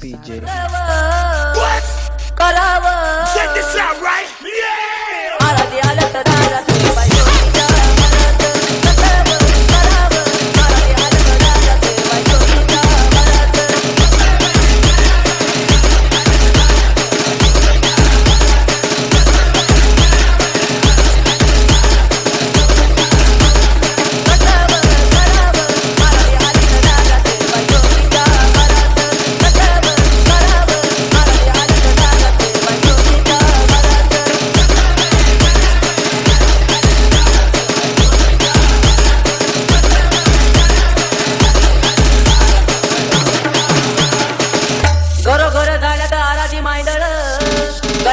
Pillero.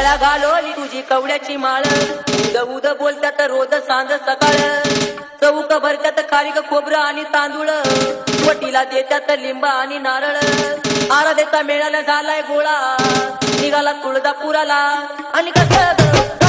गळा घालोली तुझी कवड्याची माळ. उद उद बोलतात रोज सांज सकाळ. चौक भरत्यात खारीक खोबरं आणि तांदूळ. वटीला देतात लिंब आणि नारळ. आराधेचा मेळाला झालाय गोळा. निघाला तुळजापुराला. आणि कसं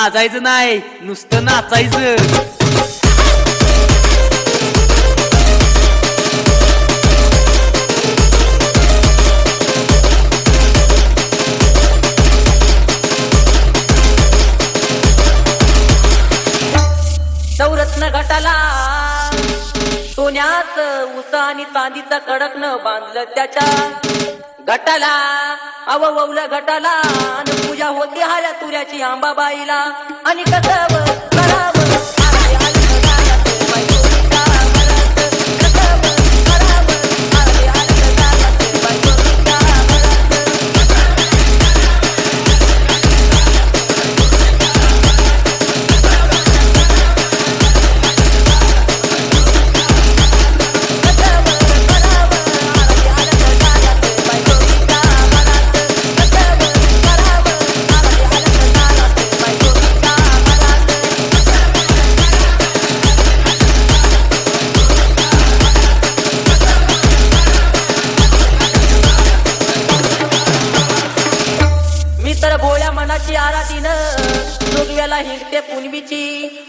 लाजायचं नाही नुसतं नाचायचं. सौरत्न घटाला सोन्यात उसा आणि चांदीचा कडक न बांधलं त्याच्या. घटाला अववलं घटाला आणि पूजा होती हाल्या तुऱ्याची आंबाबाईला. आणि कसं जोगव्याला हिरते पुनवीची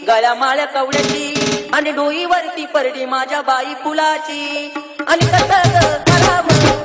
गळ्या माळ्या कवड्याची आणि डोईवरती परडी माझ्या बाई फुलाची. आणि कसं